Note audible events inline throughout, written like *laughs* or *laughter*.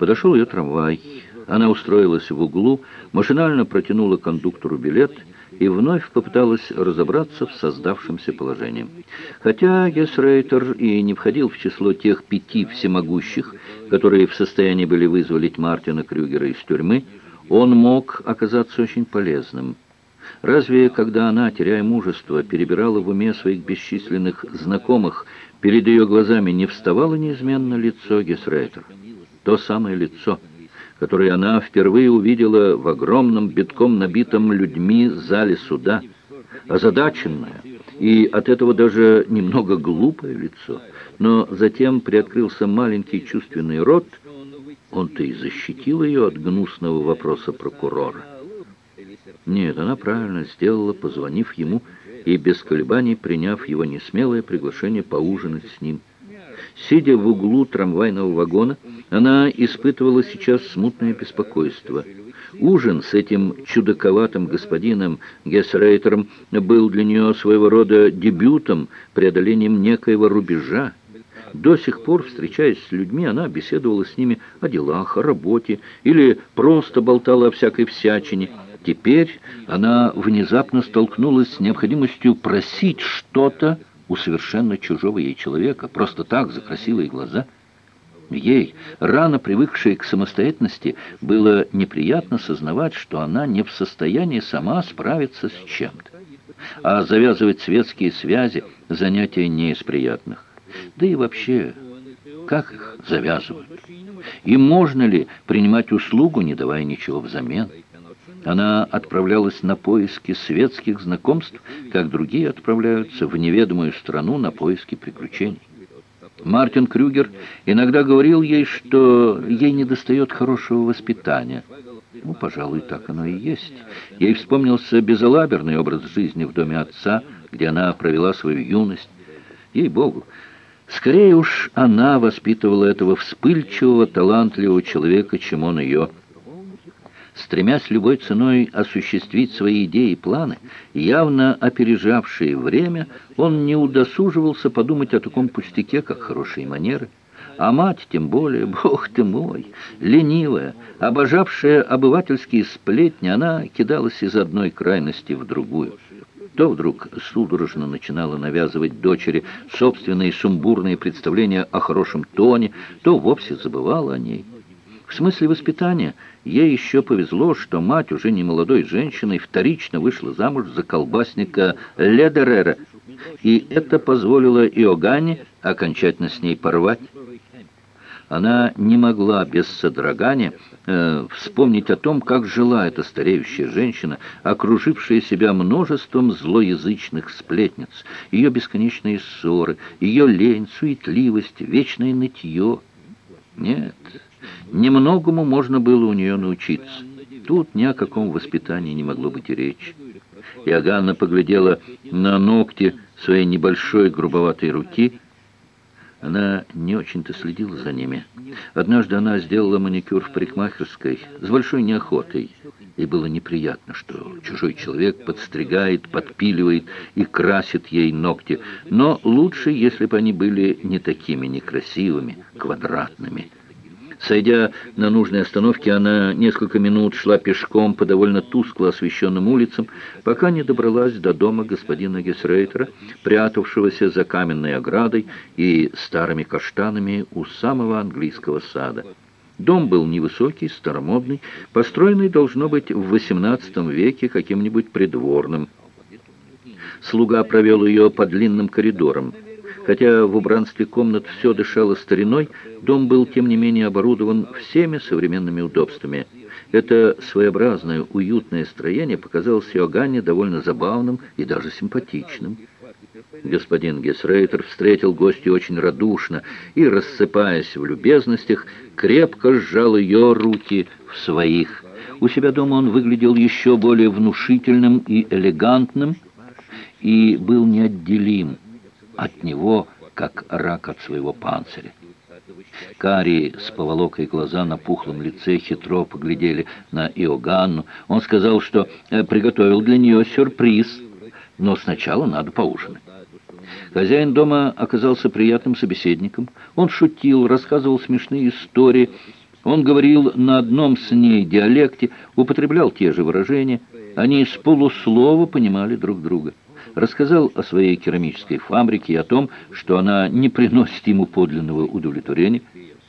Подошел ее трамвай. Она устроилась в углу, машинально протянула кондуктору билет и вновь попыталась разобраться в создавшемся положении. Хотя Гесрейтер и не входил в число тех пяти всемогущих, которые в состоянии были вызволить Мартина Крюгера из тюрьмы, он мог оказаться очень полезным. Разве, когда она, теряя мужество, перебирала в уме своих бесчисленных знакомых, перед ее глазами не вставало неизменно лицо Гесрейтера? То самое лицо — который она впервые увидела в огромном битком набитом людьми зале суда, озадаченное и от этого даже немного глупое лицо. Но затем приоткрылся маленький чувственный рот, он-то и защитил ее от гнусного вопроса прокурора. Нет, она правильно сделала, позвонив ему и без колебаний приняв его несмелое приглашение поужинать с ним. Сидя в углу трамвайного вагона, она испытывала сейчас смутное беспокойство. Ужин с этим чудаковатым господином Гессрейтером был для нее своего рода дебютом, преодолением некоего рубежа. До сих пор, встречаясь с людьми, она беседовала с ними о делах, о работе или просто болтала о всякой всячине. Теперь она внезапно столкнулась с необходимостью просить что-то, у совершенно чужого ей человека, просто так, за красивые глаза. Ей, рано привыкшей к самостоятельности, было неприятно сознавать, что она не в состоянии сама справиться с чем-то. А завязывать светские связи – занятие не из приятных. Да и вообще, как их завязывают? И можно ли принимать услугу, не давая ничего взамен? Она отправлялась на поиски светских знакомств, как другие отправляются в неведомую страну на поиски приключений. Мартин Крюгер иногда говорил ей, что ей недостает хорошего воспитания. Ну, пожалуй, так оно и есть. Ей вспомнился безалаберный образ жизни в доме отца, где она провела свою юность. Ей-богу, скорее уж она воспитывала этого вспыльчивого, талантливого человека, чем он ее стремясь любой ценой осуществить свои идеи и планы, явно опережавшие время, он не удосуживался подумать о таком пустяке, как хорошие манеры. А мать, тем более, *laughs* бог ты мой, ленивая, обожавшая обывательские сплетни, она кидалась из одной крайности в другую. То вдруг судорожно начинала навязывать дочери собственные сумбурные представления о хорошем тоне, то вовсе забывала о ней. В смысле воспитания ей еще повезло, что мать, уже не молодой женщиной, вторично вышла замуж за колбасника Ледерера, и это позволило Иоганне окончательно с ней порвать. Она не могла без содрогания э, вспомнить о том, как жила эта стареющая женщина, окружившая себя множеством злоязычных сплетниц, ее бесконечные ссоры, ее лень, суетливость, вечное нытье. Нет, Немногому можно было у нее научиться. Тут ни о каком воспитании не могло быть и речи. Иоганна поглядела на ногти своей небольшой грубоватой руки. Она не очень-то следила за ними. Однажды она сделала маникюр в парикмахерской с большой неохотой. И было неприятно, что чужой человек подстригает, подпиливает и красит ей ногти. Но лучше, если бы они были не такими некрасивыми, квадратными. Сойдя на нужной остановке, она несколько минут шла пешком по довольно тускло освещенным улицам, пока не добралась до дома господина Гесрейтера, прятавшегося за каменной оградой и старыми каштанами у самого английского сада. Дом был невысокий, старомодный, построенный, должно быть, в XVIII веке каким-нибудь придворным. Слуга провел ее по длинным коридорам. Хотя в убранстве комнат все дышало стариной, дом был, тем не менее, оборудован всеми современными удобствами. Это своеобразное, уютное строение показалось Иоганне довольно забавным и даже симпатичным. Господин Гесрейтер встретил гостя очень радушно и, рассыпаясь в любезностях, крепко сжал ее руки в своих. У себя дома он выглядел еще более внушительным и элегантным и был неотделим от него, как рак от своего панциря. Кари с поволокой глаза на пухлом лице хитро поглядели на Иоганну. Он сказал, что э, приготовил для нее сюрприз, но сначала надо поужинать. Хозяин дома оказался приятным собеседником. Он шутил, рассказывал смешные истории, Он говорил на одном с ней диалекте, употреблял те же выражения. Они с полуслова понимали друг друга. Рассказал о своей керамической фабрике и о том, что она не приносит ему подлинного удовлетворения.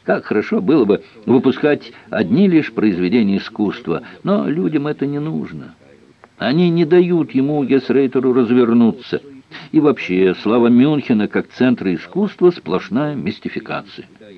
Как хорошо было бы выпускать одни лишь произведения искусства, но людям это не нужно. Они не дают ему, Гесрейтеру, развернуться. И вообще, слава Мюнхена как центра искусства – сплошная мистификация.